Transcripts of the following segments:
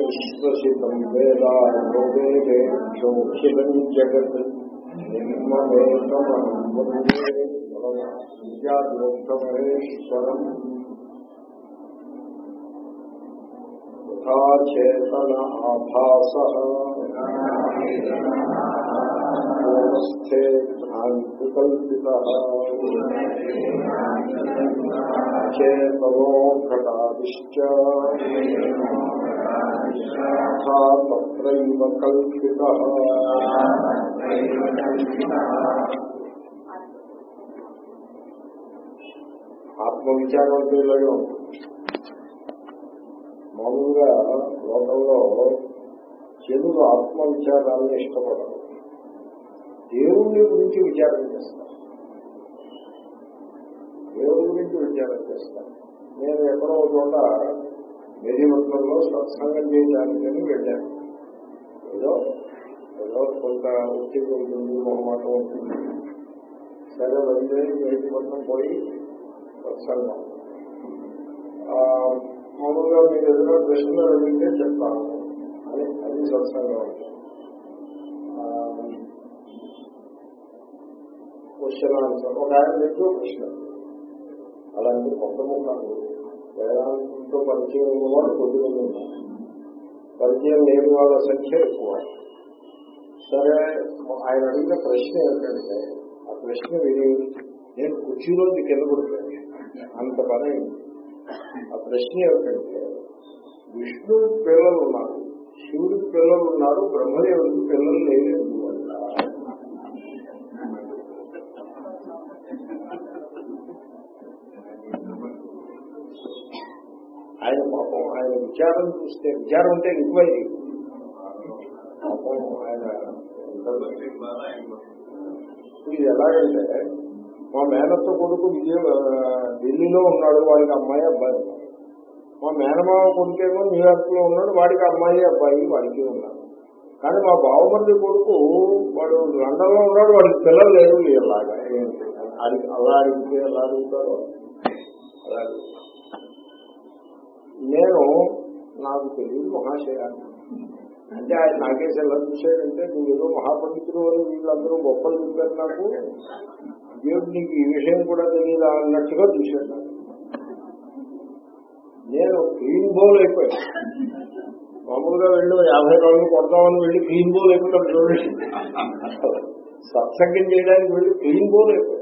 నిశ్వసితం వేదా వేదేభ్యోఖిలం జగత్ నిర్మమేకమహం వందే విద్యాద్రోక్తమహేశ్వరం చేతన ఆభాస స్థే భ్రాంతికల్పిత చేతనో ఘటాదిశ్చ తత్రైవ కల్పిత ఆత్మవిచారం ఇలాగే ఉంటుంది మామూలుగా లోకంలో జనులు ఆత్మవిచారాన్ని ఇష్టపడరు. దేవుణ్ణి గురించి విచారం చేస్తారు. దేవుడి గురించి విచారం చేస్తారు. నేను ఎక్కడో చోట మెదివత్నంలో సత్సంగం చేయడానికని వెళ్ళాను. ఏదో ఏదో కొంత ఉద్యోగం ఉంటుంది మొహమాటం ఉంటుంది సరే వెళ్ళి మెదివత్నం పోయి సత్సంగం. మామూలుగా మీకు ఏదైనా ప్రశ్నలు అడిగితే చెప్తాను. అని అది సత్సంగం. Question answer. ఒక ఆయన ఎక్కువ ప్రశ్న. అలాంటి కొత్త ముఖాలు వేదాంతంతో పరిచయం ఉన్నవాడు కొద్దిమంది ఉన్నారు. పరిచయం లేని వాళ్ళ సంఖ్య ఎక్కువ. సరే ఆయన అడిగిన ప్రశ్న ఏంటంటే ఆ ప్రశ్న విని నేను కుర్చీలో కింద కొడుతాను అంత పని అయింది. ఆ ప్రశ్న ఏమిటంటే విష్ణు పిల్లలు ఉన్నారు శివుడికి పిల్లలు ఉన్నారు బ్రహ్మదేవుడికి పిల్లలు లేదు వల్ల ఆయన పాపం ఆయన విచారం చూస్తే విచారం అంటే ఎక్కువైంది పాపం ఆయన ఇది ఎలాగంటే మా మేనత్త కొడుకు విజయ ఢిల్లీలో ఉన్నాడు వాడికి అమ్మాయి అబ్బాయి మా మేనమావ కొడుకేమో న్యూయార్క్లో ఉన్నాడు వాడికి అమ్మాయి అబ్బాయి వాడికి ఉన్నాడు. కానీ మా బావమర్ది కొడుకు వాడు లండన్లో ఉన్నాడు వాడికి పిల్లలు లేరు ఇలాగా అలా అడిగితే ఎలా అడుగుతారో? అలా నేను నాకు తెలియదు మహాశయాన్ని. అంటే ఆయన నాకేసి ఎలా చూశాడంటే నువ్వు ఏదో మహాపండితుడు అని వీళ్ళందరూ గొప్పలు చెప్పారు నాకు. దేవుడు నీకు ఈ విషయం కూడా తెలియదు అన్నట్టుగా చూశాను నేను క్లీన్ బౌల్ అయిపోయాను. మామూలుగా వెళ్ళి యాభై రోజులు కొడతామని వెళ్ళి క్లీన్ బౌల్ అయిపోతాం చూడండి. సత్సంగం చేయడానికి వెళ్ళి క్లీన్ బౌల్ అయిపోయాను.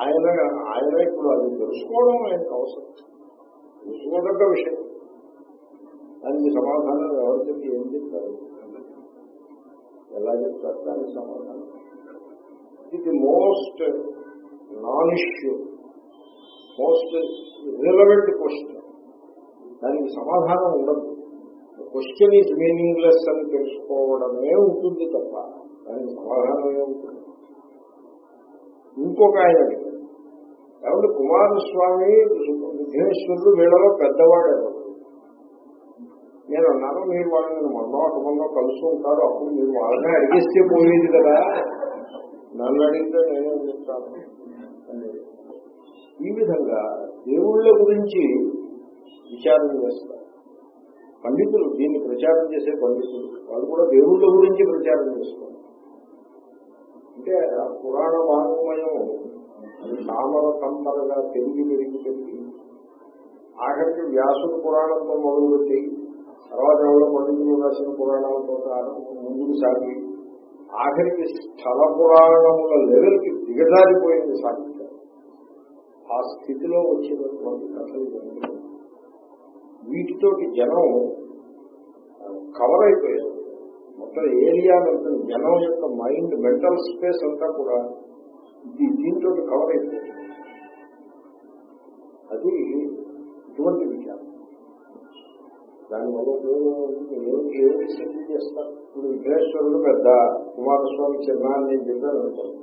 ఆయన ఆయన ఇప్పుడు అది తెలుసుకోవడం ఆయనకు అవసరం. తెలుసుకోదగ్గ విషయం. దానికి సమాధానం ఎవరు చెప్పి ఏం చెప్తారు ఎలా చెప్తారు దానికి సమాధానం ఇది most non issue most relevant question దానికి సమాధానం ఉండదు. క్వశ్చన్ ఈజ్ మీనింగ్లెస్ అని తెలుసుకోవడమే ఉంటుంది తప్ప దానికి సమాధానమే ఉంటుంది? ఇంకొక ఆయన కాబట్టి కుమారస్వామి విఘ్నేశ్వరుడు వీళ్ళలో పెద్దవాడు నేను అన్నాను మీరు వాళ్ళని మొన్న కుటుంబంలో కలుసు ఉంటారు అప్పుడు మీరు వాళ్ళనే అడిగిస్తే పోయేది కదా. నన్ను అడిగితే నేనేం చెప్తాను ఈ విధంగా దేవుళ్ళ గురించి విచారణ చేస్తారు. పండితులు దీన్ని ప్రచారం చేసే పండితులు వాళ్ళు కూడా దేవుళ్ళ గురించి ప్రచారం చేస్తారు. అంటే ఆ పురాణ వాంగ్మయం తామర తంపరగా పెరిగి పెరిగి పెరిగి ఆఖరికి వ్యాసుడు పురాణంతో మొదలుపెట్టి తర్వాత ఎవరో పండితులు రాసిన పురాణాలతో ముందుకు సాగి ఆఖరికి స్థల పురాణముల లెవెల్కి దిగజారిపోయింది సాహిత్యం. ఆ స్థితిలో వచ్చినటువంటి కథలు జరిగింది వీటితోటి జనం కవర్ అయిపోయారు. మొత్తం ఏరియా మొత్తం జనం యొక్క మైండ్ మెంటల్ స్పేస్ అంతా కూడా దీంతో కవర్ అయిపోయింది. అది ఇటువంటి విచారం దానివల్ల ఉపయోగం ఏమి సిద్ధి చేస్తారు ఇప్పుడు విఘ్నేశ్వరుడు పెద్ద కుమారస్వామి చిన్న అని నేను చెప్పాను అనుకోండి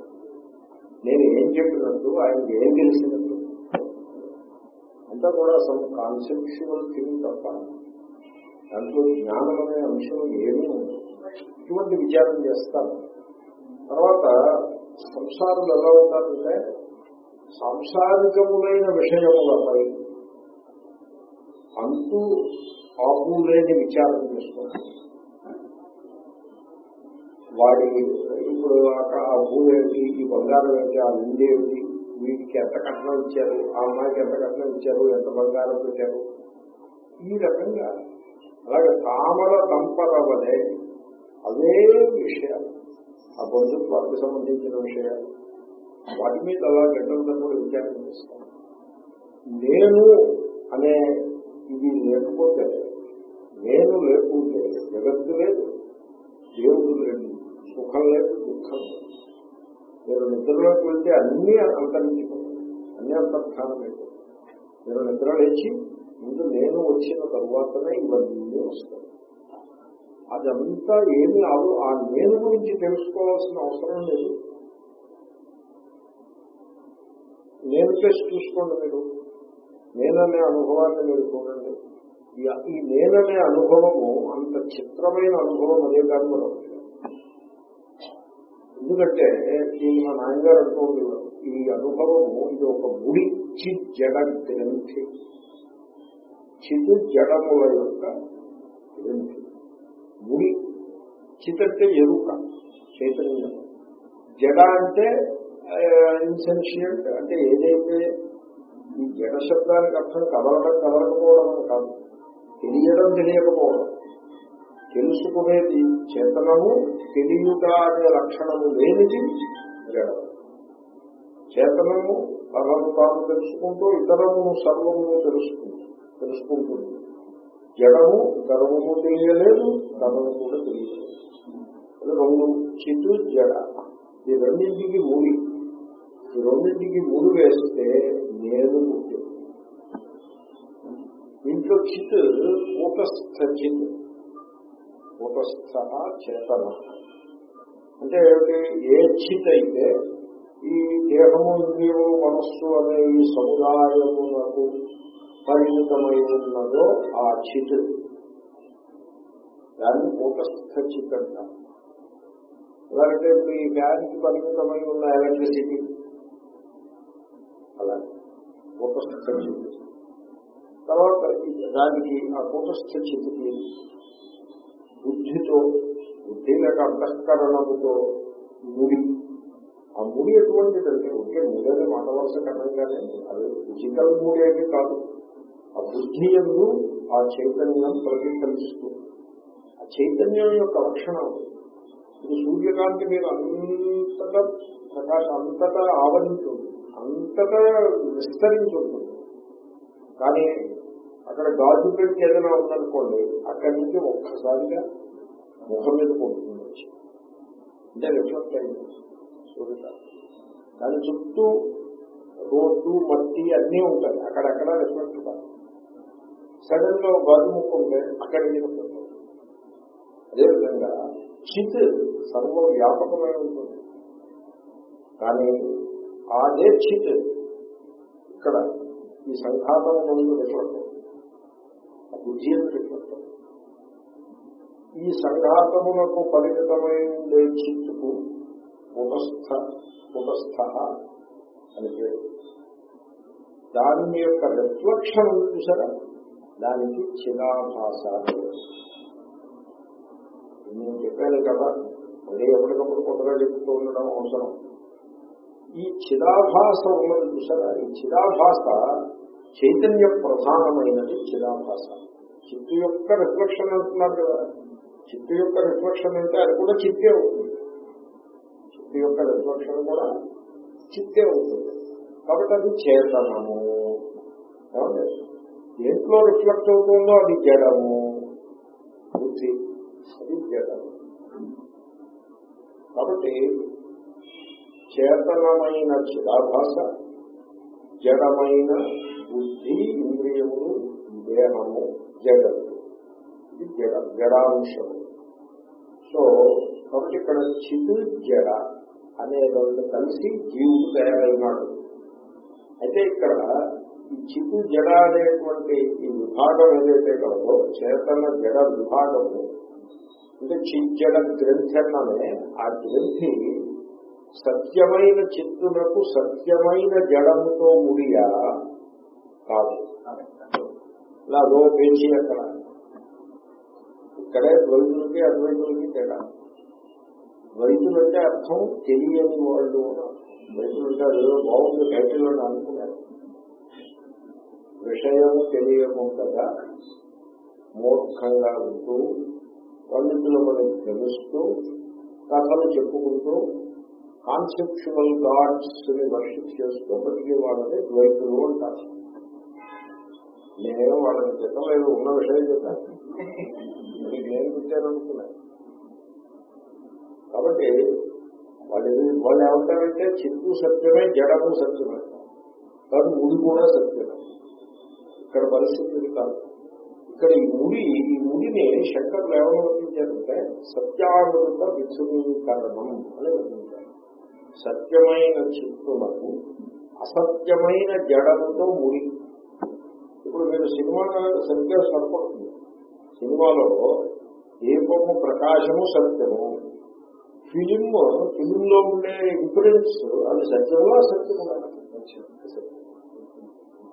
నేను ఏం చెప్పినట్టు ఆయనకి ఏం తెలిసినట్టు? అంతా కూడా సమ్ కాన్సెప్చువల్ థింగ్ తప్ప. దాంట్లో జ్ఞానం అనే అంశం ఏమీ ఉండదు. ఇటువంటి విచారం చేస్తాను. తర్వాత సంసారులు ఎలా ఉంటారంటే సాంసారికములైన విషయములపై అంతు ఆపు లేని విచారం చేసుకోవాలి వాడి ఇప్పుడు ఆ- ఆ భూమేమిటి ఈ బంగారం ఏంటి ఆ నిండేమిటి వీటికి ఎంత కట్నం ఇచ్చారు ఆ అమ్మాయికి ఎంత కట్నం ఇచ్చారు ఎంత బంగారం పెట్టారు? ఈ రకంగా. అలాగే తామర దంపల వలె అదే విషయాలు. ఆ బంధుత్వానికి సంబంధించిన విషయాలు. వాటి మీద అలా గంటలతో కూడా విచారం చేస్తాను నేను అనే ఇది లేకపోతే నేను లేకుంటే జగత్తు లేదు దేవుడు లేదు సుఖం లేదు దుఃఖం లేదు. మీరు నిద్రలోకి వెళ్తే అన్నీ అంతరించిపోతాయి అన్ని అంతర్ధానం అయిపోతాయి. మీరు నిద్ర లేచి ముందు నేను వచ్చిన తరువాతనే ఇవన్నీ వస్తాయి. అదంతా ఏమి ఆలో ఆ నేను గురించి తెలుసుకోవాల్సిన అవసరం లేదు. నేను చేసి చూసుకోండి మీరు. నేననే అనుభవాన్ని మీరు చూడండి. ఈ- నేననే అనుభవము అంత చిత్రమైన అనుభవం అదే కాదు మనం. ఎందుకంటే దీన్ని మా నాన్నగారు అంటూ ఉండేవారు ఈ అనుభవము ఇది ఒక ముడి చిత్ జడ గ్రంథి చిత్ జడముల యొక్క గ్రంథి. ముడి చిత్ అంటే ఎరుక చైతన్యం. జడ అంటే ఇన్సెన్షియంట్ అంటే ఏదైతే ఈ జడ శబ్దానికి అర్థం కదలడం కదలకపోవడం కాదు. తెలియడం తెలియకపోవడం. తెలుసుకునేది చేతనము తెలియట అనే లక్షణము లేనిది జడం చేతనము తనను తాను తెలుసుకుంటూ ఇతరమును సర్వమును తెలుసుకుంటూ తెలుసుకుంటుంది. జడము గర్వము తెలియలేదు తనను కూడా తెలియలేదు. రెండు చిత్తు జడ. ఈ రెండింటికి మూడి. ఈ రెండింటికి మూడు వేస్తే నేను పుట్టింది దీంట్లో చిత్ కూటస్థ చిత్ కూటస్థ చేతన? అంటే ఏమిటి? ఏ చిత్ అయితే ఈ దేహము ఇంద్రియము మనస్సు అనే ఈ సముదాయమునకు పరిమితమై ఉన్నదో ఆ చిత్ దాన్ని కూటస్థ చిత్ అంటారు. ఎలాగంటే ఇప్పుడు ఈ ఫ్యాన్కి పరిమితమై ఉన్న ఎలక్ట్రిసిటీ. అలాగే. కూటస్థ చిత్ తర్వాత దానికి ఆ కూటస్థ చిత్తుకి బుద్ధితో బుద్ధి లేక అంతఃకరణతో ముడి. ఆ ముడి ఎటువంటిదంటే ఒకే ముడని మాటవలస కారణంగానే అది ఫిజికల్ ముడి అయితే కాదు. ఆ బుద్ధి ఎందు ఆ చైతన్యం ప్రతిఫలిస్తూ. ఆ చైతన్యం యొక్క లక్షణం ఇది సూర్యకాంతి మీరు అంతటా ప్రకాశం అంతటా ఆవరించుంది అంతటా విస్తరించుంటుంది. కానీ అక్కడ గాజు పెట్టి ఏదైనా ఉందనుకోండి అక్కడి నుంచి ఒక్కసారిగా ముఖం మీద పోతుంది వచ్చి అంటే రిఫ్లెక్ట్ అయింది. సూర్యకాంతి దాని చుట్టూ రోడ్డు మట్టి అన్నీ ఉంటాయి. అక్కడక్కడ రిఫ్లెక్ట్ కాదు సడన్గా గాజు ముక్క ఉంటే అక్కడి మీద పోతుంది అదేవిధంగా చిత్ సర్వ వ్యాపకమై ఉంటుంది. కానీ అదే చిత్ ఇక్కడ ఈ సంఘాతం ముందు రిఫ్లెక్ట్ అవుతుంది బుద్ధి అని చెప్పారు ఈ సంఘాతములకు పరిమితమై చిత్తుకు పుటస్థ పుటస్థ అని పేరు. దాని యొక్క రిఫ్లక్షన్ ఉంది చూసారా? దానికి చిరాభాష నేను చెప్పాను కదా మళ్ళీ ఎప్పటికప్పుడు కొత్తగా చెప్తూ ఉండడం అవసరం. ఈ చిరాభాష ఉన్నది చూసారా? ఈ చిరాభాష చైతన్య ప్రధానమైనది చిరాభాస చిత్తు యొక్క రిఫ్లెక్షన్ అంటున్నారు కదా. చిత్తు యొక్క రిఫ్లెక్షన్ అంటే అది కూడా చిత్తే అవుతుంది. చిత్తు యొక్క రిఫ్లెక్షన్ కూడా చిత్తే అవుతుంది. కాబట్టి అది చేతనము. ఏమండి? దేంట్లో రిఫ్లెక్ట్ అవుతుందో అది జడము. బుద్ధి అది జడము. కాబట్టి చేతనమైన చిరాభాష జడమైన బుద్ధి ఇంద్రియములు దేహము జగత్తు ఇది జడ జడాంశము. సో కాబట్టి ఇక్కడ చిదు జడ అనే రెండు కలిసి జీవుడు తయారైనాడు. అయితే ఇక్కడ ఈ చిత్తు జడ అనేటువంటి ఈ విభాగం ఏదైతే కలదో చేతన జడ విభాగము అంటే చిజ్జడ గ్రంథి అన్నమే ఆ గ్రంథి సత్యమైన చిత్తులకు సత్యమైన జడముతో ముడియా కాదు. ఇలా రో పేజీ అక్కడ ఇక్కడే ద్వైతులకి అద్వైతులకి తేడా. ద్వైతులు అంటే అర్థం తెలియని వాళ్ళు ద్వైతులు అంటే అదేదో బాగుంది టైటిల్ అని అనుకున్నారు. విషయము తెలియకుండా మూర్ఖంగా ఉంటూ పండితులు మనం తెలుస్తూ కథలు చెప్పుకుంటూ కాన్సెప్చువల్ గాడ్స్ని వర్షిప్ చేస్తూ వాళ్ళని ద్వైతులు అంటారు. నేనేం వాళ్ళని చెప్పలేదు ఉన్న విషయం చెప్పాను. మీకు నేను పెట్టాననుకున్నాను కాబట్టి వాళ్ళు వాళ్ళు ఏమంటారంటే చిత్తు సత్యమే జడము సత్యమే. కాదు ముడి కూడా సత్యమే. ఇక్కడ పరిస్థితి ఇది కాదు. ఇక్కడ ఈ ముడి ఈ ముడిని శంకర్లు ఏమని వర్తించారంటే సత్యానుత విచ్ఛునీకరణం అని వర్తించారు సత్యమైన చిత్తులకు అసత్యమైన జడముతో ముడి ఇప్పుడు మీరు సినిమా సరిగ్గా సరిపడుతుంది సినిమాలో దీపము ప్రకాశము సత్యము? ఫిలిం ఫిలిం లో ఉండే ఇన్ఫ్లుయెన్స్ అది సత్యంలో అసత్యము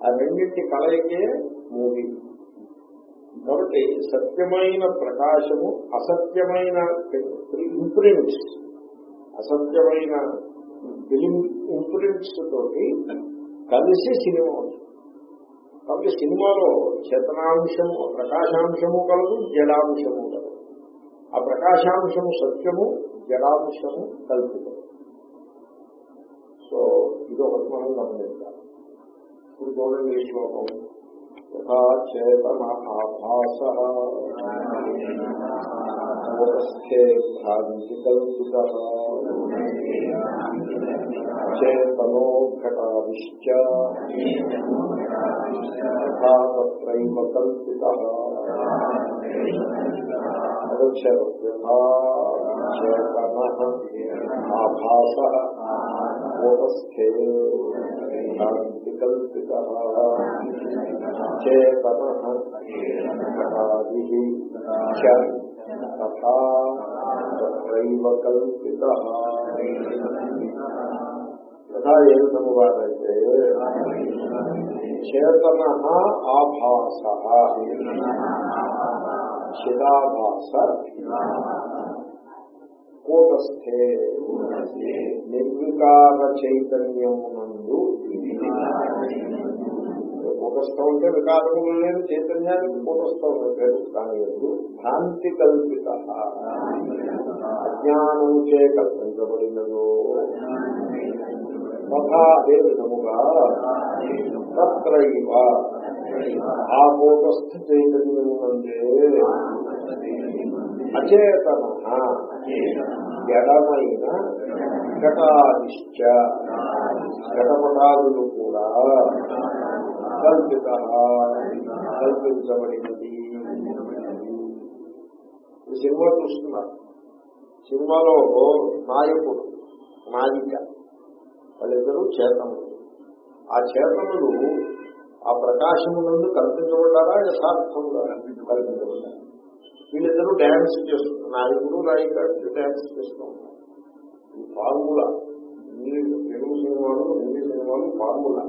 ఆ రెండింటి కలయికే మూవీ. కాబట్టి సత్యమైన ప్రకాశము అసత్యమైన ఇంప్రింట్స్ అసత్యమైన ఫిలిం ఇంప్రింట్స్ తోటి కలిసి సినిమా ఉంటుంది. కాబట్టి సినిమాలో చేతనాంశము ప్రకాశాంశము కలదు జడాంశము కలదు. ఆ ప్రకాశాంశము సత్యము జడాంశము కల్పితం సో ఇది ఒకటి మనం గమనించాలి ఇప్పుడు చూడండి ఈ శ్లోకం. యథా చేతన ఆభాస. మూలస్థే భ్రాంతి కల్పిత చేతనో ఘటాదిశ్చ యథా తత్రైవ కల్పిత అదొచ్చారు యథా చేతన ఆభాస కల్పిత యథా ఏ విధము విధముగానైతే చేతన ఆభాస చిదాభాస కూటస్థే నిర్వికార చైతన్యమునందు కూటస్థం అంటే వికారములు లేదు చైతన్యానికి కూటస్థం లేదు. పేరు కానీ భ్రాంతి కల్పిత. అజ్ఞానం చే కల్పించబడినదో. తథా అదే విధముగా తత్రైవ ఆ కూటస్థ చైతన్యమునందే అచేతన. జడమైన ఘటాదిశ్చ. ఘటపటాదులు కూడా కల్పిత కల్పించబడినది సినిమా చూస్తున్నారు. సినిమాలో నాయకుడు నాయిక వాళ్ళిద్దరూ చేతనుడు ఆ చేతనుడు ఆ ప్రకాశము నుండి కల్పించబడ్డారా యథార్థంగా కల్పించబడ్డారా? వీళ్ళిద్దరూ డ్యాన్స్ చేస్తున్నారు. నాయకుడు నాయిక డ్యాన్స్ చేస్తూ ఉంటారు ఈ ఫార్ములా తెలుగు సినిమాలు హిందీ సినిమాలు ఫార్ములా.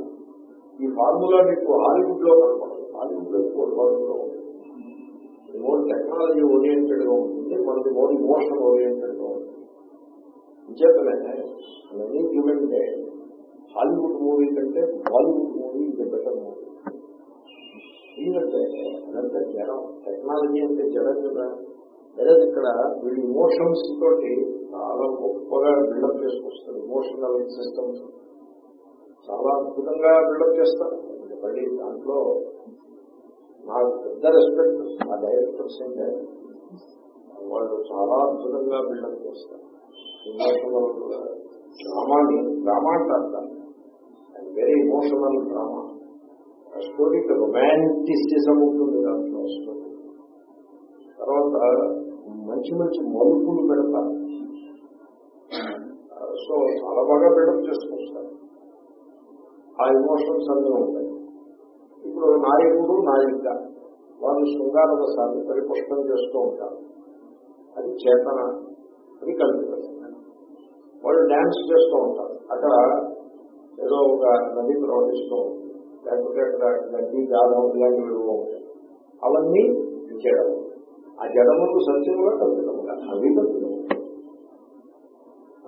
ఈ ఫార్ములా మీకు హాలీవుడ్లో కనపడదు. హాలీవుడ్లో ఎక్కువ ఫార్ములా ఉంటుంది. మోర్ టెక్నాలజీ ఓరియంటెడ్గా ఉంటుంది. మనకి మోర్ ఇమోషన్ ఓరియంటెడ్గా ఉంటుంది. ఇంచేతనే ఎనీ డే హాలీవుడ్ మూవీ కంటే బాలీవుడ్ మూవీ ఇది బెటర్ మూవీ ఎందుకంటే అదంతా జడం టెక్నాలజీ అంటే జడం కదా. లేదా ఇక్కడ వీడి ఇమోషన్స్ తోటి చాలా గొప్పగా బిల్డప్ చేసుకొస్తారు. ఇమోషనల్ సిస్టమ్స్ చాలా అద్భుతంగా బిల్డప్ చేస్తారు. మళ్ళీ దాంట్లో నాకు పెద్ద రెస్పెక్ట్ ఆ డైరెక్టర్స్ అంటే వాళ్ళు చాలా అద్భుతంగా బిల్డప్ చేస్తారు. డ్రామాని డ్రామా అంటారు వెరీ ఇమోషనల్ డ్రామా స్టోరీకి రొమాంటిసిజం ఉంటుంది దాంట్లో స్టోరీ తర్వాత మంచి మంచి మలుపులు పెడతారు. సో చాలా బాగా బిల్డప్ చేసుకొస్తారు. ఆ ఇమోషన్స్ అన్నీ ఉంటాయి. ఇప్పుడు నాయకుడు నాయిక వాళ్ళు శృంగార రసాన్ని పరిపుష్టం చేస్తూ ఉంటారు. అది చేతన అది కల్పితం వాళ్ళు డ్యాన్స్ చేస్తూ ఉంటారు. అక్కడ ఏదో ఒక నది ప్రవహిస్తూ ఉంటుంది. లేకపోతే అక్కడ నది గాలం ఇలాంటివి ఏవో ఉంటాయి. అవన్నీ చేయడం ఆ జడములు సత్యముగా కల్పితముగా అవి కల్పితము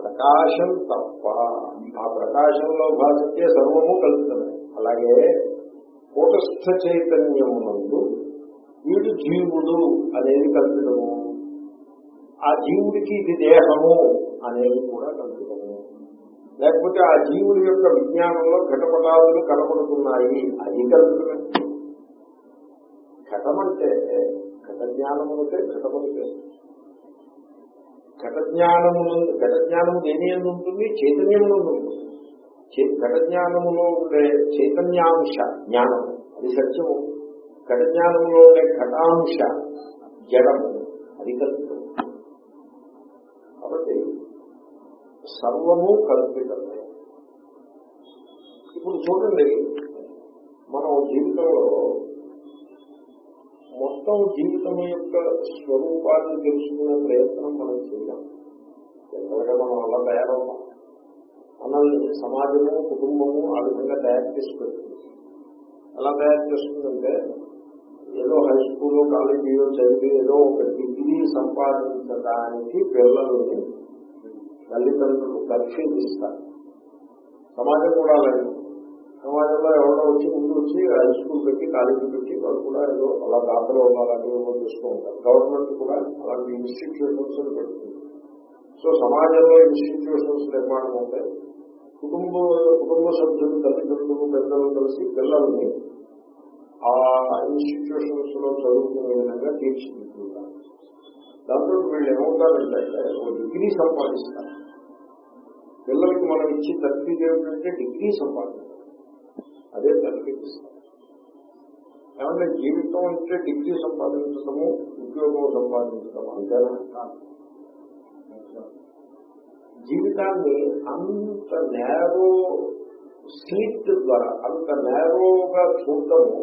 ప్రకాశం తప్ప ఆ ప్రకాశంలో భాషకే సర్వము కల్పితమే అలాగే కూటస్థ చైతన్యమునందు వీడు జీవుడు అనేది కల్పితము ఆ జీవుడికి ఇది దేహము అనేది కూడా కల్పితము లేకపోతే ఆ జీవుడి యొక్క విజ్ఞానంలో ఘటపటాదులు కనపడుతున్నాయి అది కల్పితమే ఘటమంటే ఘట జ్ఞానం అంటే ఘట చేస్తుంది. ఘటజ్ఞానము జ్ఞానము దేని ఎందు ఉంటుంది చైతన్యములో ఉంటుంది. చే- ఉండే చైతన్యాంశ జ్ఞానం. అది సత్యము. ఘటజ్ఞానంలో ఉండే ఘటాంశ జడము. అది కల్పితం. కాబట్టి సర్వము కల్పితమే. ఇప్పుడు చూడండి మనం జీవితంలో మొత్తం జీవితం యొక్క స్వరూపాన్ని తెలుసుకునే ప్రయత్నం మనం చేయాలి ఎందుకంటే మనం అలా తయారవుతాం. మనల్ని సమాజము కుటుంబము ఆ విధంగా తయారు చేసి పెడుతుంది. ఎలా తయారు చేస్తుందంటే ఏదో హై స్కూల్లో కాలేజీలో చదివి ఏదో ఒక డిగ్రీ సంపాదించడానికి పిల్లలని తల్లిదండ్రులు పరిశీలిస్తారు. సమాజం కూడా అలాగే. సమాజంలో ఎవరో వచ్చి ముందు వచ్చి హై స్కూల్ పెట్టి కాలేజీ వాళ్ళు కూడా ఏదో అలా దాతలు అలాంటివి ఏవో చేస్తూ ఉంటారు. గవర్నమెంట్ కూడా అలాంటి ఇన్స్టిట్యూషన్స్ పెడుతుంది. సో సమాజంలో ఇన్స్టిట్యూషన్స్ నిర్మాణం అవుతాయి కుటుంబ కుటుంబ సభ్యులు తల్లిదండ్రులు పెద్దలు కలిసి పిల్లల్ని ఆ ఇన్స్టిట్యూషన్స్లో చదువుకునే విధంగా తీర్చిదిద్దుకుంటారు దాంతో వీళ్ళు ఏమవుతారంటే ఒక డిగ్రీ సంపాదిస్తారు. పిల్లలకి మనం ఇచ్చి తప్పిది ఏమిటంటే డిగ్రీ సంపాదిస్తారు. అదే తర్ఫీదు ఇస్తారు ఏమంటే జీవితం అంటే డిగ్రీ సంపాదించడము ఉద్యోగం సంపాదించడం అంతేనా జీవితాన్ని అంత నేరో స్లిట్ ద్వారా అంత నేరోగా చూడటము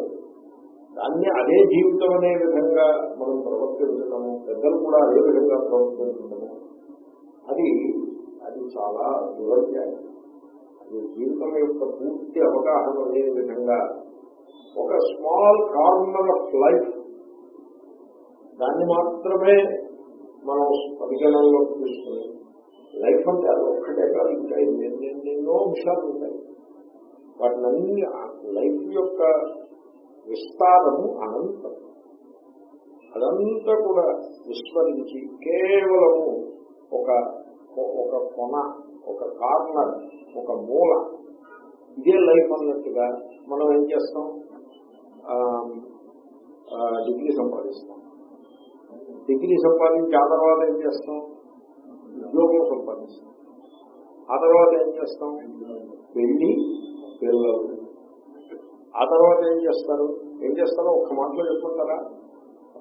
దాన్ని అదే జీవితం అనే విధంగా మనం ప్రవర్తించడము పెద్దలు కూడా అదే విధంగా ప్రవర్తించడము అది అది చాలా దురధ్యాయం అది జీవితం యొక్క పూర్తి అవగాహన లేని విధంగా ఒక స్మాల్ కార్నర్ ఆఫ్ లైఫ్. దాన్ని మాత్రమే మనం పరిగణనలోకి తీసుకుని లైఫ్ అంటే అది ఒక్కటే కాదు ఇంకా ఎన్నెన్నెన్నో అంశాలు ఉంటాయి. వాటినన్నీ లైఫ్ యొక్క విస్తారము అనంతం. అదంతా కూడా విస్మరించి కేవలము ఒక ఒక కొన ఒక కార్నర్ ఒక మూల ఇదే లైఫ్ అన్నట్టుగా మనం ఏం చేస్తాం? డిగ్రీ సంపాదిస్తాం. డిగ్రీ సంపాదించి ఆ తర్వాత ఏం చేస్తాం? ఉద్యోగం సంపాదిస్తాం. ఆ తర్వాత ఏం చేస్తాం? పెళ్ళి పిల్లలు. ఆ తర్వాత ఏం చేస్తారు? ఏం చేస్తారో ఒక్క మాటలో చెప్పుకుంటారా?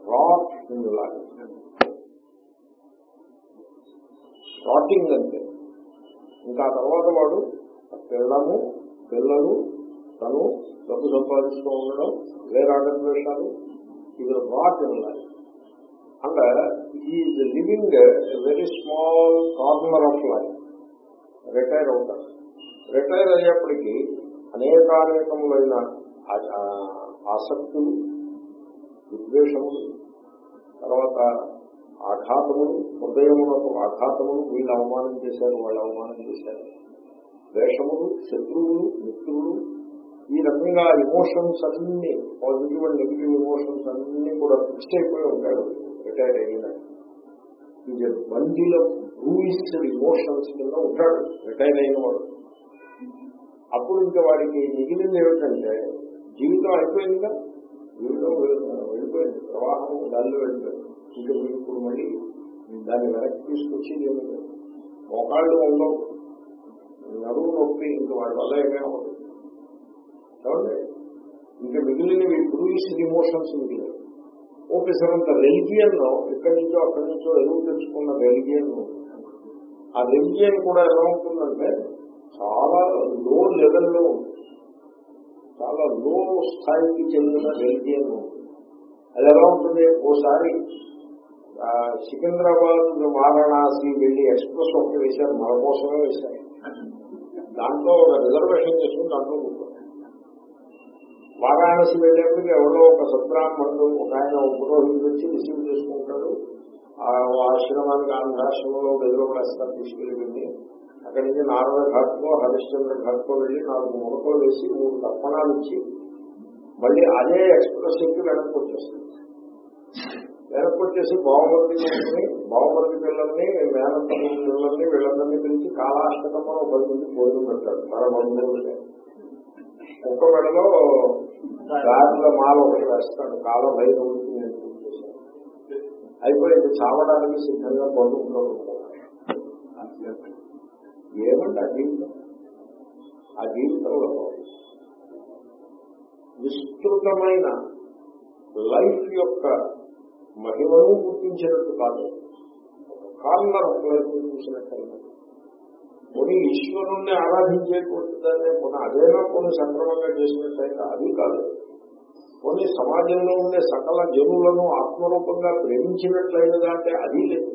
రాట్ లాగా రాటింగ్ అంటే. ఇంకా తర్వాత వాడు పిల్లము పిల్లలు తను డబ్బు సంపాదిస్తూ ఉండడం వేరాగద్వేషాలు ఇది రాట్ ఉండాలి and is living very small corner of life. Retire అవుతారు రిటైర్ అయ్యేప్పటికీ అనేకానేకములైన ఆసక్తులు విద్వేషములు తర్వాత ఆఘాతములు హృదయములకు ఆఘాతములు వీళ్ళు అవమానం చేశారు వాళ్ళు అవమానం చేశారు. ద్వేషములు శత్రువులు మిత్రులు ఈ రకంగా ఇమోషన్స్ అన్ని పాజిటివ్ అండ్ నెగిటివ్ ఇమోషన్స్ అన్ని కూడా ఫిక్స్ అయిపోయి ఉంటాడు రిటైర్ అయిన. ఇది బండిలో బ్రూయిస్డ్ ఇమోషన్స్ కింద ఉంటాడు. రిటైర్ అయిన వాడు అప్పుడు ఇంకా వాడికి మిగిలింది ఏమిటంటే జీవితం అయిపోయిందిగా? జీవితం వెళ్ళిపోయింది. ప్రవాహం దానిలో వెళ్ళిపోయింది. ఇంకా ఇప్పుడు మళ్ళీ దాన్ని వెనక్కి తీసుకొచ్చి ఏమీ లేదు. మోకాళ్ళు ఉండవు. నడువు నొప్పి ఇంక వాడి వల్ల ఏమైనా ఉంటుంది చూడండి ఇంకా మిగిలినవి బ్రూయిస్డ్ ఇమోషన్స్ మిగిలినవి ఓకే సార్ అంత రెలిజియన్ ఎక్కడి నుంచో అక్కడి నుంచో ఎదుగు తెచ్చుకున్న రెలిజియన్ ఆ రెలిజియన్ కూడా ఎలా ఉంటుందంటే చాలా లో లెవెల్లో ఉంటుంది. చాలా లో స్థాయికి చెందిన రెలిజియన్ అది ఎలా ఉంటుంది? ఓసారి సికింద్రాబాద్ వారణాసి వెళ్ళి ఎక్స్ప్రెస్ ఒకటి వేశారు మన కోసమే వేశారు. దాంట్లో ఒక రిజర్వేషన్ చేసుకుని దాంట్లో కూర్చోండి వారాణసి వెళ్ళేప్పటికి ఎవరో ఒక సద్బ్రాహ్మణుడు ఒక ఆయన ఉపరోహితుడు వచ్చి రిసీవ్ చేసుకుంటాడు. ఆ ఆశ్రమానికి ఆంధ్రాశ్రమంలో గదిలో వేస్తారు తీసుకెళ్ళి వెళ్ళి అక్కడి నుంచి నారద ఘాట్కో హరిశ్చంద్ర ఘాట్కో వెళ్ళి నాలుగు మునకలు వేసి మూడు తర్పణాలు ఇచ్చి మళ్ళీ అదే ఎక్స్ప్రెస్ ఎక్కి వెనక్కి వచ్చేస్తుంది వెనక్కి వచ్చేసి బావమతి పిల్లల్ని బావమతి పిల్లల్ని మేనత్త పిల్లల్ని వీళ్ళందరినీ పిలిచి కాలాష్టకమ్మ పది మంది భోజనం పెడతాడు మన ఒక్క మెడలో దారిలో మాల ఒకటి వేస్తాడు. కాలం భైరవుడికి నేను అయిపోయింది. చావడానికి సిద్ధంగా పడుకుంటాడు ఏమంటే ఆ జీవితం? ఆ జీవితంలో విస్తృతమైన లైఫ్ యొక్క మహిమను గుర్తించినట్టు కాదు. కార్నర్ వైపు చూసినట్టయినా కొన్ని ఈశ్వరుణ్ణి ఆరాధించేటువంటిదాన్ని కొన్ని అదేనా కొన్ని సంక్రమంగా చేసినట్టయితే అది కాదు. కొన్ని సమాజంలో ఉండే సకల జనులను ఆత్మరూపంగా ప్రేమించినట్లయినదా అంటే అది లేదు.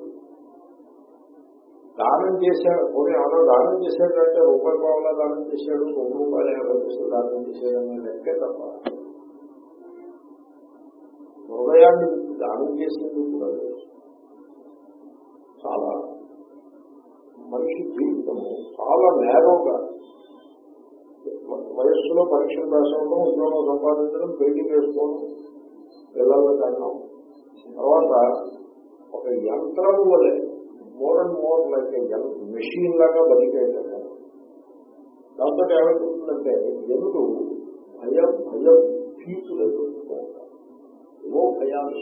దానం చేశాడు కొన్ని ఎవరో దానం చేశాడంటే రూపాయి పావులా దానం చేశాడు రెండు రూపాయలు యాభై పైసలు దానం చేశాడు అనే లెక్కే తప్ప హృదయాన్ని దానం చేసింది కూడా చాలా మనిషి జీవితము చాలా నేరోగా వయస్సులో పరీక్షలు రాసుకోవడం ఉద్యోగం సంపాదించడం పెళ్ళి చేసుకోవడం పిల్లలను కనడం. తర్వాత ఒక యంత్రం వలె more and more like machine లాగా బతికేయటం దాంతో ఏమైపోతుందంటే జనులు భయ భయ భీతులు పెట్టుతూ ఉంటారు ఏవో భయాలు.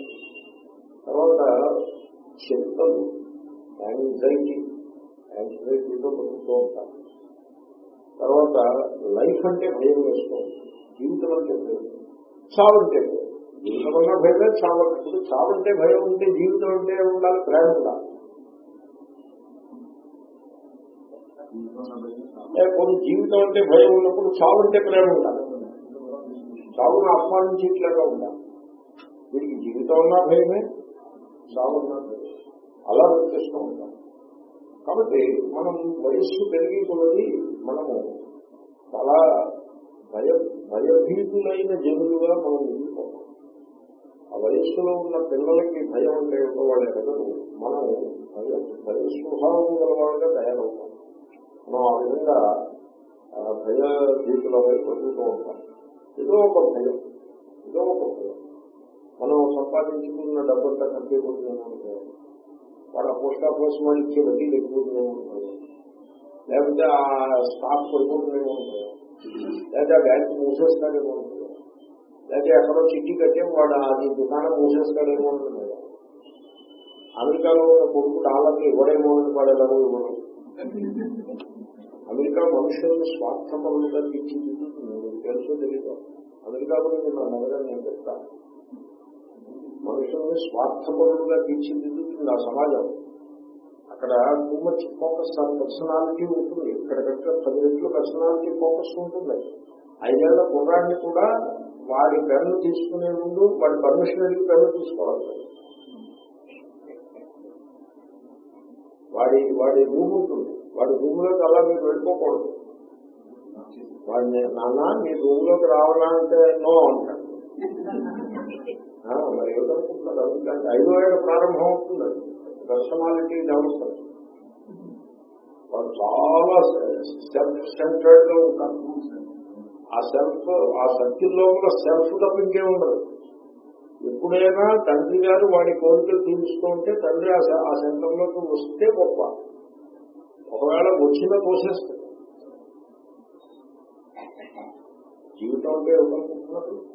తర్వాత చింతలు యాంగ్జైటీ యాంగ్జైటీతో బతుకుతూ ఉంటారు. తర్వాత లైఫ్ అంటే భయం వేస్తూ ఉంటారు. జీవితం అంటే భయం. చావంటే భయం. జీవితం అన్నా భయమే చావంటే చావంటే భయం ఉంటే జీవితం అంటే ఉండాలి ప్రేమ ఉండాలి. కొన్ని జీవితం అంటే భయం ఉన్నప్పుడు చావంటే ప్రేమ ఉండాలి. చావును ఆహ్వానించేట్లాగా ఉండాలి. వీడికి జీవితం ఉన్నా భయమే చావు ఉన్నా భయమే. అలా చేస్తూ ఉంటాం. కాబట్టి మనం వయస్సు పెరిగి కొలది మనము చాలా భయ భయభీతులైన జనులుగా మనం ఉండిపోతాం. ఆ వయస్సులో ఉన్న పిల్లలకి భయం అంటే ఏమిటో వాళ్ళు మనం భయ భయ స్వభావం గల వాళ్ళగా తయారవుతాం. మనం ఆ విధంగా ఆ భయభీతుల వైపు ఉంటాం. ఏదో ఒక భయం ఏదో ఒక భయం. మనం సంపాదించుకున్న డబ్బంతా కట్టేపోతున్నాము అనుకోవాలి వాళ్ళ పోస్ట్ ఆఫీస్ వాళ్ళు ఇచ్చే వడ్డీ ఎక్కువనేమో అనుకోవాలి లేకపోతే ఆ స్టాక్ పడిపోతుందేమో లేకపోతే ఆ బ్యాంక్ మూసేస్తాడేమో అనుకోవాలి లేకపోతే ఎక్కడో చిట్టి కట్టే వాడు అది దుకాణం మూసేస్తాడేమో అనుకున్నాడు అమెరికాలో ఉన్న కొడుకు డాలర్లు ఇవ్వడేమో అని వాడు ఎలాగో ఇవ్వడం అమెరికా మనుషులను స్వార్థపరులుగా తీర్చిదిద్దుతుంది. మీకు తెలుసో తెలియదు అమెరికా గురించి నా నగరం నేను చెప్తాను. మనుషుల్ని స్వార్థపరులుగా తీర్చిదిద్దుతుంది ఆ సమాజం. అక్కడ too much focus on personality ఉంటుంది. ఇక్కడికంటే పది రెట్లు పర్సనాలిటీ ఫోకస్ ఉంటుంది. ఐదేళ్ళ కుర్రాన్ని కూడా వాడి పెన్ను తీసుకునే ముందు వాడి పర్మిషన్ అడిగి పెన్ను తీసుకోవాలి. వాడి వాడి రూమ్ ఉంటుంది. వాడి రూమ్లోకి అలా మీరు వెళ్ళిపోకూడదు. వాడిని నాన్న మీ రూమ్లోకి రావాలంటే నో అంటాడు. మరి ఏమిటనుకుంటున్నారు అందుకంటే ఐదో ఏడు ప్రారంభం అవుతుంది అది. పర్సనాలిటీ డెవలప్మెంట్ వాళ్ళు చాలా సెల్ఫ్ సెంటర్డ్గా ఉంటారు ఆ సెల్ఫ్ ఆ సర్కిల్ లోపల సెల్ఫ్ తప్ప ఇంకేం ఉండదు. ఎప్పుడైనా తండ్రి గారు వాడి కోరికలు తీర్చుకుంటే తండ్రి ఆ సె- ఆ సెంటర్లోకి వస్తే గొప్ప. ఒకవేళ వచ్చినా తోసేస్తుంది జీవితం అంటే ఎవరు అనుకుంటున్నారు?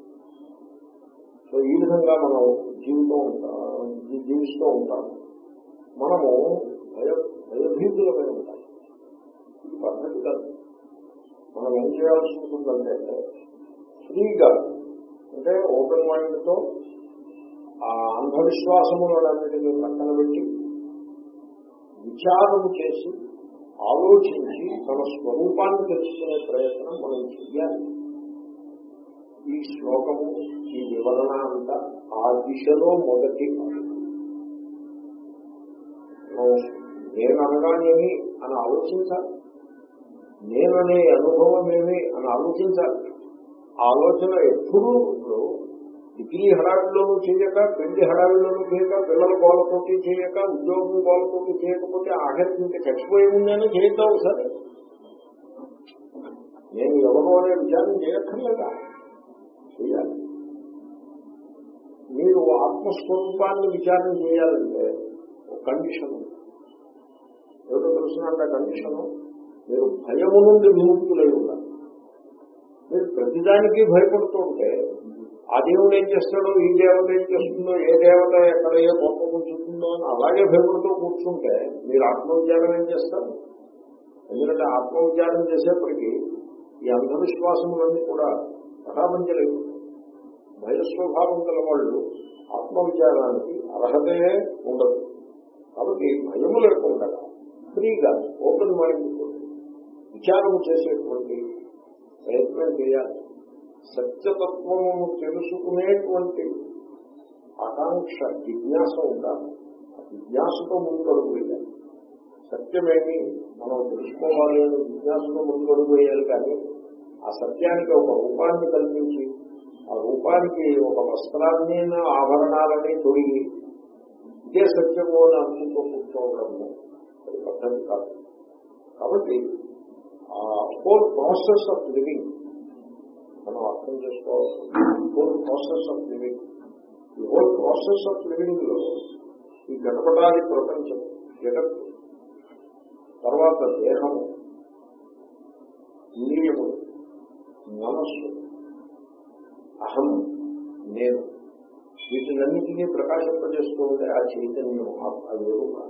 సో ఈ విధంగా మనం జీవితం జీవిస్తూ ఉంటాం మనము భయ భయభీతులమై ఉంటాం. ఇది పద్ధతి కాదు. మనం ఏం చేయాల్సి ఉంటుందంటే ఫ్రీగా అంటే ఓపెన్ మైండ్తో ఆ అంధవిశ్వాసములన్నిటినీ పక్కన పెట్టి విచారం చేసి ఆలోచించి తన స్వరూపాన్ని తెలుసుకునే ప్రయత్నం మనం చేయాలి ఈ శ్లోకము ఈ వివరణ అంతా ఆ దిశలో మొదటి నేను అనగానేమి అని ఆలోచించాలి. నేననే అనుభవం ఏమి అని ఆలోచించాలి. ఆలోచన ఎప్పుడూ ఇప్పుడు డిగ్రీ హడావిలోనూ చేయక పెళ్ళి హడావిలోనూ చేయక పిల్లల గోలతోటి చేయక ఉద్యోగం గోలతోటి చేయకపోతే ఆఖరికి ఇంకా చచ్చిపోయి ఉందని చేద్దాం సరే నేను ఎవరు అనే విచారం చేయక్కర్లేదా? చేయాలి. మీరు ఆత్మస్వరూపాన్ని విచారం చేయాలంటే ఒక కండిషన్ ఉంది. ఎవరో తెలుసునంటే కండిషను మీరు భయము నుండి విముక్తులై ఉండాలి. మీరు ప్రతిదానికి భయపడుతూ ఉంటే ఆ దేవుడు ఏం చేస్తాడో ఈ దేవత ఏం చేస్తుందో ఏ దేవత ఎక్కడ ఏ గొప్ప కూర్చుంటుందో అని అలాగే భయపడుతూ కూర్చుంటే మీరు ఆత్మవిచారం ఏం చేస్తారు? ఎందుకంటే ఆత్మవిచారం చేసేప్పటికీ ఈ అంధవిశ్వాసములన్నీ కూడా పటాపంచలేదు భయస్వభావం గల వాళ్ళు ఆత్మవిచారానికి అర్హతే ఉండదు. కాబట్టి భయము లేకుండా ఫ్రీగా ఓపెన్ మైండ్ విచారం చేసేటువంటి ప్రయత్నం చేయాలి. సత్యతత్వము తెలుసుకునేటువంటి ఆకాంక్ష జిజ్ఞాస ఉండాలి. జిజ్ఞాసతో ముందుకడుగు వేయాలి. సత్యమేమి? మనం తెలుసుకోవాలి జిజ్ఞాసతో ముందుకడుగు వేయాలి కానీ ఆ సత్యానికి ఒక రూపాన్ని కల్పించి ఆ రూపానికి ఒక వస్త్రాన్ని ఆభరణాలని తొడిగి ఇదే సత్యము అని అనుకుంటూ కూర్చోవడము అది పద్ధతి కాదు. కాబట్టి ఆ ఫోర్ ప్రాసెస్ ఆఫ్ లివింగ్ మనం అర్థం చేసుకోవాలి హోల్ ప్రాసెస్ ఆఫ్ లివింగ్ ఈ హోల్ ప్రాసెస్ ఆఫ్ లివింగ్లో ఈ గడపడాది ప్రపంచం జగత్తు తర్వాత దేహము ఇంద్రియము మనస్సు అహం నేను. వీటినన్నింటినీ ప్రకాశింపజేస్తూ ఉంటే ఆ చైతన్యం ఆ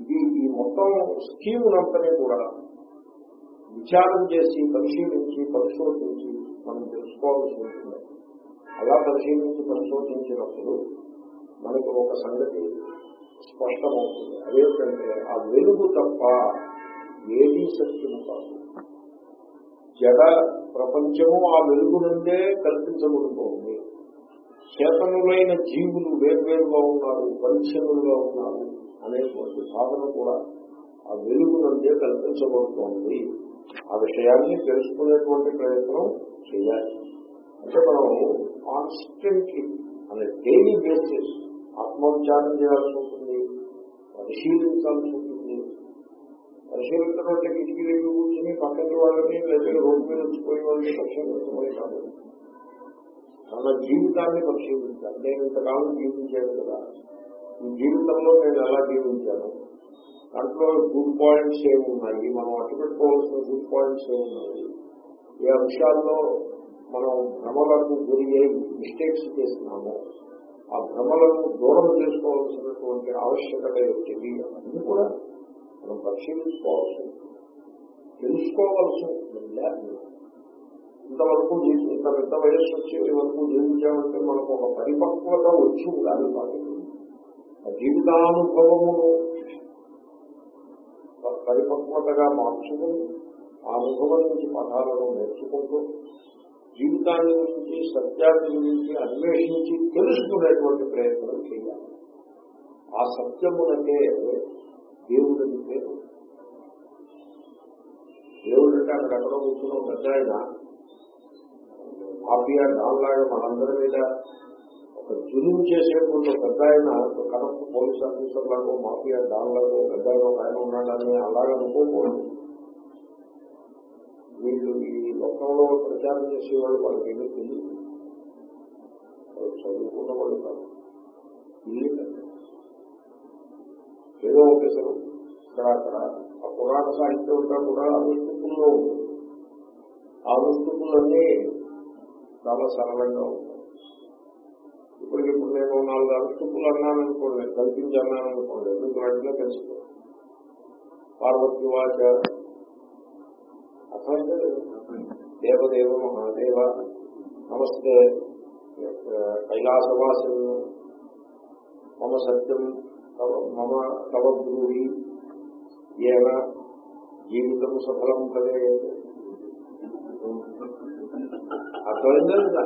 ఇది ఈ మొత్తం స్కీమునంతనే కూడా విచారం చేసి పరిశీలించి పరిశోధించి మనం తెలుసుకోవాల్సి ఉంటుంది. అలా పరిశీలించి పరిశోధించినప్పుడు మనకు ఒక సంగతి స్పష్టమవుతుంది. అదేంటంటే ఆ వెలుగు తప్ప ఏదీ సత్యము కాదు. జడ ప్రపంచము ఆ వెలుగు నుండే కల్పించబడుతోంది చేతనులైన జీవులు వేర్వేరుగా ఉన్నారు పరిచ్ఛన్నులుగా ఉన్నారు అనేటువంటి సాధన కూడా ఆ వెలుగు నుండే కల్పించబడుతోంది. ఆ విషయాన్ని తెలుసుకునేటువంటి ప్రయత్నం చేయాలి. అంటే మనం కాన్స్టెంట్లీ అనే డైలీ బేసిస్ ఆత్మవిచారం చేయాల్సి ఉంటుంది పరిశీలించాల్సి ఉంటుంది. పరిశీలించడం అంటే దగ్గర కూర్చుని పక్కకి వాళ్ళని లేదా రోడ్డు మీద వచ్చిపోయే వాళ్ళని పరిశీలించమని కాదు. తన జీవితాన్ని పరిశీలించాలి నేను ఇంతకాలం జీవించాను కదా. ఈ జీవితంలో నేను ఎలా జీవించాను? దాంట్లో గుడ్ పాయింట్స్ ఏమున్నాయి మనం అట్టుపెట్టుకోవాల్సిన గుడ్ పాయింట్స్ ఏమున్నాయి ఏ అంశాల్లో మనం భ్రమలకు గురి అయి మిస్టేక్స్ చేస్తున్నాము ఆ భ్రమలను దూరం చేసుకోవాల్సినటువంటి ఆవశ్యకత ఏమిటి? అన్ని కూడా మనం పరిశీలించుకోవాల్సి తెలుసుకోవాల్సి ఉంటుంది ఇంతవరకు ఇంత పెద్ద వయస్సు వచ్చే వరకు జీవించామంటే మనకు ఒక పరిపక్వత వచ్చి ఉండాలి వాటికి. ఆ జీవితానుభవమును పరిపక్వతగా మార్చుకుని ఆ అనుభవం నుంచి పాఠాలను నేర్చుకుంటూ జీవితాన్ని గురించి సత్యాన్ని గురించి అన్వేషించి తెలుసుకునేటువంటి ప్రయత్నం చేయాలి. ఆ సత్యమునకే దేవుడని పేరు. దేవుడు అంటే అక్కడ ఎక్కడో కూర్చున్న పెద్ద ఆయన. మాఫియా దానిలాగా మనందరి మీద ఒక జులుం చేసేటువంటి పెద్ద ఆయన కరెక్ట్ పోలీస్ ఆఫీసర్ లాగో మాఫియా దానిలాగా పెద్ద ఆయన ఉన్నాడని అలాగే అనుకోకూడదు. వీళ్ళు ఈ లోకంలో ప్రచారం చేసేవాళ్ళు వాళ్ళకి ఏమీ తెలియదు. చదువుకున్న వాళ్ళు కాదు. ఇల్లు ఏదో ఒకేసారి ఇక్కడ అక్కడ ఆ పురాణ సాహిత్యం అంతా కూడా అనుష్ఠుకుల్లో ఉంది. ఆ అనుష్ఠుకులన్నీ చాలా సరళంగా ఉంటాయి ఇప్పటికిప్పుడు నేను నాలుగు అనుష్ఠుకులు అన్నాను అనుకోండి కల్పించి అన్నాను అనుకోండి ఎందుకు వాటిలో తెలుసుకో పార్వతి వాచ అర్థమైతే దేవదేవ మహాదేవ నమస్తే కైలాసవాసం మమ సత్యం మమ తవ బ్రూహి ఏన జీవితం సఫలం భవే అర్థమైందా?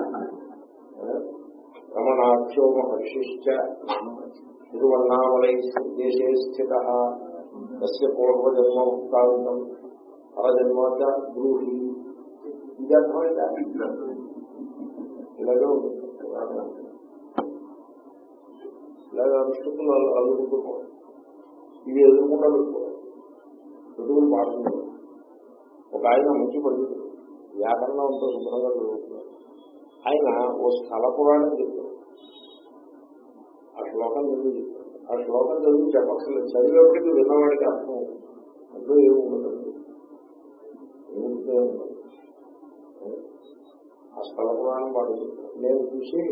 రమణాక్షో మహర్షిశ్చ తిరువన్నామలై దేశే స్థిత. తస్య పూర్వజన్మ వృత్తాంతం పరజన్మాచ బ్రూహి. ఇది అర్థమైందా? ఇలాగే ఉంటుంది ఇలాగ అనుష్ఠుతులు అల్లుకుంటున్నాం. ఇవి ఎదురుకుండా పెట్టుకోవాలి పెట్టుకుని పాడుతున్నారు ఒక ఆయన మంచి పండితుడు. వ్యాకరణంతో శుభ్రంగా చదువుతున్నారు ఆయన ఓ స్థల పురాణం చెప్తారు ఆ శ్లోకం చదివి చెప్తారు ఆ శ్లోకం చదివి చెప్పక్కర్లేదు చదివేప్పటికి విన్నవాడికి అర్థం అవుతుంది. అందులో ఏమి ఉండదు. ఏముంటే ఉండదు ఆ స్థల పురాణం వాడు నేను చూసి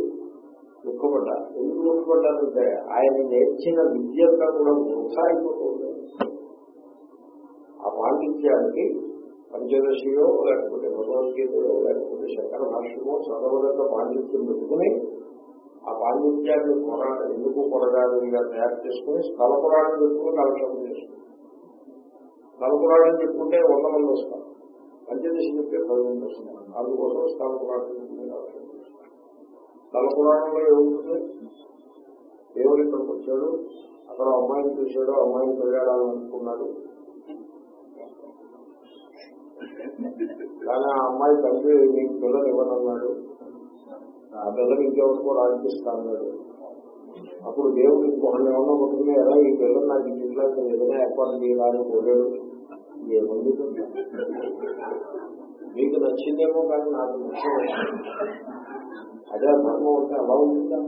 దుఃఖపడ్డారు ఎందుకు దుఃఖపడ్డానంటే ఆయన నేర్చిన విద్య అంతా కూడా వృధా ఆ పాండిత్యానికి పంచదశియో లేకపోతే భగవద్గీతయో లేకపోతే శంకర భాష్యమో చదవలేక పాండిత్యం పెట్టుకుని ఆ పాండిత్యాన్ని కొర ఎందుకు కొరగాలిగా తయారు చేసుకుని స్థల పురాణం చెప్పుకుని కాలక్షేపం చేసుకుని స్థల పురాణం చెప్పుకుంటే వంద మంది వస్తారు. పంచదశి చెప్తే పది మంది వస్తున్నారు అందుకోసం స్థల పురాణం స్థల ఏముంటుంది? దేవుడు ఇక్కడికి వచ్చాడు. అక్కడ అమ్మాయిని చూశాడు. అమ్మాయిని పెరగాలని అనుకున్నాడు కానీ ఆ అమ్మాయి తండ్రి నీకు పిల్లలు ఇవ్వనన్నాడు. ఆ పిల్లలు ఇంకెవరికో రాజిస్తా అన్నాడు. అప్పుడు దేవుడు ఇంకొకళ్ళు ఏమన్నా ఉంటుంది ఎలా ఈ పిల్లలు నాకు ఇంట్లో ఏదైనా ఏర్పాటు చేయాలని కోరాడు. ఏముంది మీకు నచ్చిందేమో కానీ నాకు నచ్చలేదు. అదే ధర్మం అంటే అలా ఉంటుందా?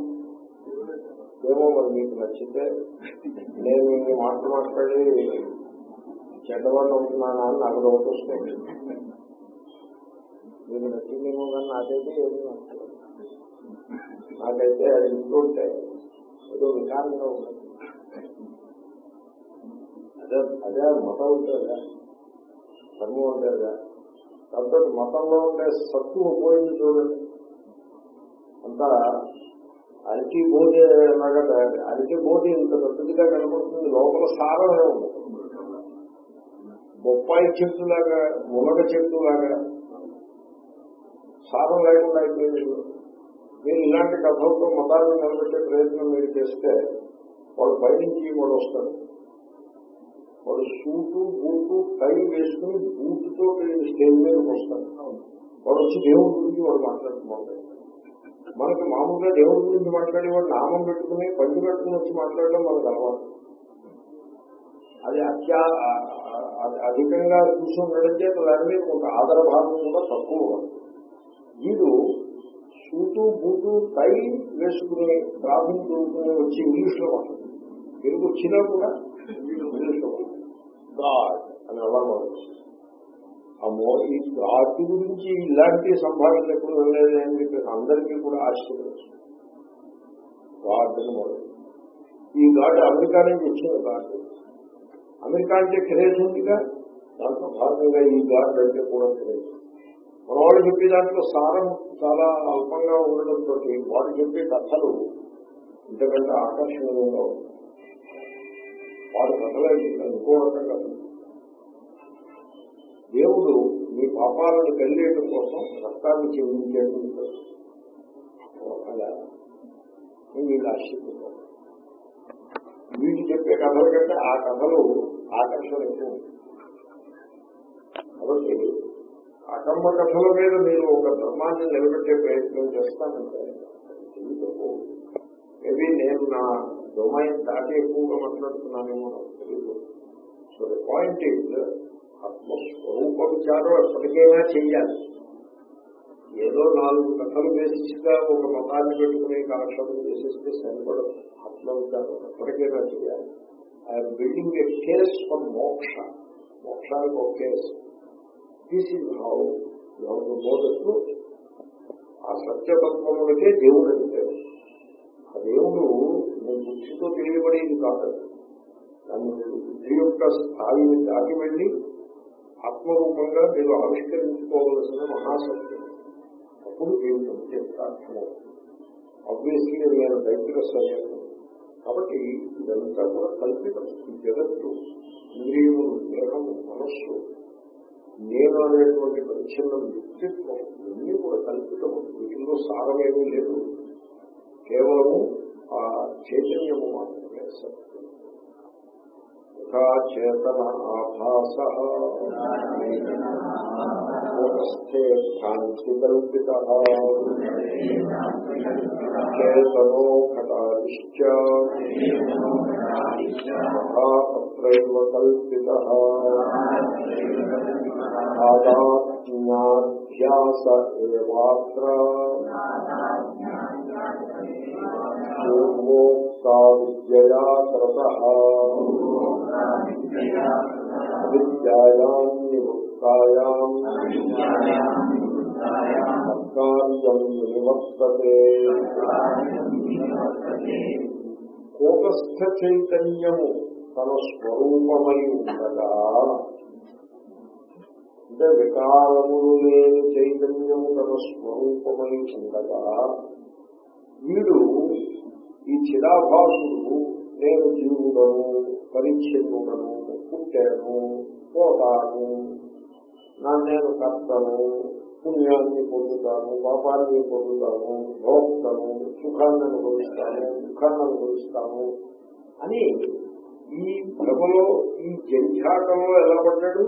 ఏమో మరి మీకు నచ్చితే నేను ఈ మాటలు మాట్లాడి చెడ్డవాళ్ళు అవుతున్నానా అని నాకు డౌట్ వస్తుంది. మీకు నచ్చిందేమో కానీ నాకైతే ఏమీ నచ్చలేదు నాకైతే అది ఇంటుంటే ఏదో వికారంగా ఉంటుంది. అదే అదే మతం ఉంటుందా ధర్మం ఉంటుందా కాబట్టి మతంలో ఉండే సత్తు పోయింది చూడండి. అంతా అరటి బోధి లాగా అరటి బోధి ఇంత పెద్దదిగా కనబడుతుంది లోపల సారమే ఉంది బొప్పాయి చెట్టు లాగా మునగ చెట్టు లాగా సారం లేకుండా అయిపోయింది. మీరు ఇలాంటి కథలతో మతాలను నిలబెట్టే ప్రయత్నం మీరు చేస్తే వాడు పైనుంచి వాడు వస్తాడు. వాడు సూటు బూటు టై వేసుకుని బూటుతో స్టేజ్ మీదకి వస్తాడు. వాడు వచ్చి దేవుడి గురించి వాడు మాట్లాడుతున్నాడు మనకి మామూలుగా దేవుడి గురించి మాట్లాడేవాడు నామం పెట్టుకుని పండు పెట్టుకుని వచ్చి మాట్లాడడం మనకు అలవాటు. అది అత్యా అధికంగా చూసి ఉండడం చేత దాని మీద కొంత ఆదరభావం కూడా తక్కువ. వీడు సూటు బూటు టై వేసుకుని ట్రాఫిక్ దూకుని వచ్చి ఇంగ్లీష్లో మాట్లాడుతుంది తెలుగు వచ్చినా కూడా ఇంగ్లీష్లో గాడ్ అని అలా మాట్లాడుతుంది ఈ గాడ్ గురించి ఇలాంటి సంభాషణ ఎప్పుడు వెళ్ళలేదు అని చెప్పి అందరికీ కూడా ఆశ్చర్యం గాడ్ని మొదలు ఈ గాడ్ అమెరికా నుంచి వచ్చిన గాడ్. అమెరికా అంటే క్రేజ్ ఉందిగా? దాంట్లో భాగంగా ఈ గాడ్ అంటే కూడా క్రేజ్. మన వాళ్ళు చెప్పే దాంట్లో సారం చాలా అల్పంగా ఉండడంతో వాళ్ళు చెప్పే కథలు ఇంతకంటే ఆకర్షణీయంగా ఉంటాయి. వాడు కథలు అనుకోవడం కదా దేవుడు మీ పాపాలను కలిగేయడం కోసం రక్తాన్ని చెల్లించేయడం అలా. వీళ్ళు ఆశ్చర్యపోతారు వీళ్ళు చెప్పే కథల కంటే ఆ కథలు ఆకర్షణ ఎక్కువ కాబట్టి అకమ్మ కథల మీద మీరు ఒక ధర్మాన్ని నిలబెట్టే ప్రయత్నం చేస్తానంటే మేబీ నేను నా డొమైన్ దాటి ఎక్కువగా మాట్లాడుతున్నానేమో నాకు తెలియదు. సో ద పాయింట్ ఈజ్ ఆత్మస్వరూప విచారం ఎప్పటికైనా చెయ్యాలి ఏదో నాలుగు కథలు బేసిస్గా ఒక మతాన్ని పెట్టుకుని కాలక్షేపం చేసేస్తే సరిపడదు ఆత్మ విచారం ఎప్పటికైనా చేయాలి I'm building a case for moksha మోక్షానికి ఒక కేసు దిస్ ఈజ్ హౌ బోధకు ఆ సత్యతత్వములకే దేవుడు అంటే ఆ దేవుడు నేను బుద్ధితో తెలియబడేది కాదు దాన్ని బుద్ధి యొక్క స్థాయిని దాటి వెళ్ళి ఆత్మరూపంగా మీరు ఆవిష్కరించుకోవలసిన మహాసత్యం అప్పుడు మీరు చెప్తా అబ్వియస్లీ నేను డైగ్రెస్ అయ్యాను కాబట్టి ఇదంతా కూడా కల్పితం ఈ జగత్తు ఇంద్రియములు దేహము మనస్సు నేను అనేటువంటి పరిచ్ఛిన్న వ్యక్తిత్వం ఇవన్నీ కూడా కల్పితం వీటిల్లో సారమేమీ లేదు. కేవలము ఆ చైతన్యము మాత్రమే సత్యం యథా చేతన ఆభాస స్థే భ్రాంతి కల్పిత చేతనో ఘటాదిశ్చ తత్రైవ కల్పిత ఆదాత్మ్యాధ్యాస ఏవాత్ర పూర్వోక్తా విద్యయా కృత నివృత్తాయాం కార్యం నివర్తతే కూటస్థ చైతన్యము తన స్వరూపమై ఉండగా అంటే వికారములు లేని చైతన్యము తన స్వరూపమై ఉండగా వీడు ఈ చిరాభాసుడు నేను జీవుడను పరిచ్ఛిన్నుడను పుట్టాను పోతాను నా నేను కర్తను పుణ్యాన్ని పొందుతాను పాపాన్ని పొందుతాను భోక్తను సుఖాన్ని అనుభవిస్తాను దుఃఖాన్ని అనుభవిస్తాను అని ఈ భ్రమలో ఈ జంఝాటంలో ఎలా పడ్డాడు?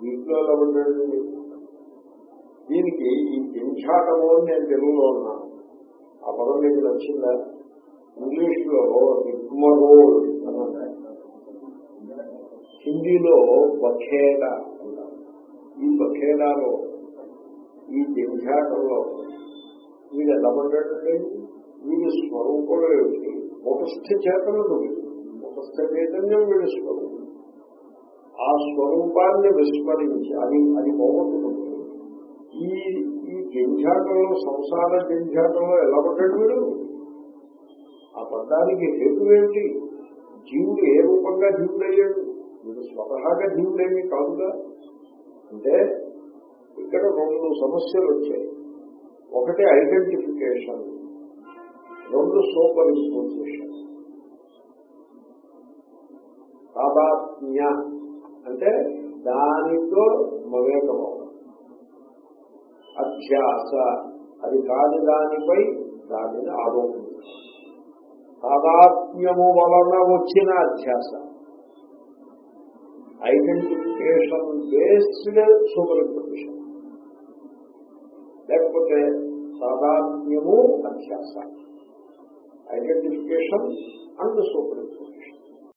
దీంట్లో ఎలా పడ్డాడు? దీనికి ఈ జంఝాటము అని నేను తెలుగులో ఉన్నాను. ఆ పదం మీకు నచ్చిందా? ఇంగ్లీష్లో రిగ్మరోల్ అని అంటారు హిందీలో బఖేడా అంటారు. ఈ బఖేడాలో ఈ జంఝాటంలో వీడు ఎలా పడ్డాడండి వీడి స్వరూపం ఏమిటి ముఖస్థ చేతనదు ముఖస్థ చైతన్యం వీడి స్వరూపం. ఆ స్వరూపాన్ని విస్మరించి అది అది పోగొట్టుకుంటుంది. ఈ ఈ జంఝాటంలో సంసార జంఝాటంలో ఎలా పడ్డాడు వీడు? ఆ పడ్డానికి హేతు ఏమిటి జీవుడు ఏ రూపంగా జీవుడయ్యాడు? వీడు స్వతహాగా జీవుడేమి కాదుగా? అంటే ఇక్కడ రెండు సమస్యలు వచ్చాయి. ఒకటి ఐడెంటిఫికేషన్ రెండు సూపర్ ఇంపోజిషన్ తాదాత్మ్య అంటే దానితో మమేకమవడం అధ్యాస అది కాని దానిపై దానిని ఆరోపించడం తాదాత్మ్యము వలన వచ్చిన అధ్యాస ఐడెంటిఫికేషన్ బేస్డ్ సూపర్ ఇంపోజిషన్ లేకపోతే సాధాత్మ్యము అధ్యాస ఐడెంటిఫికేషన్ అండ్ సూపర్ ఇంపోజిషన్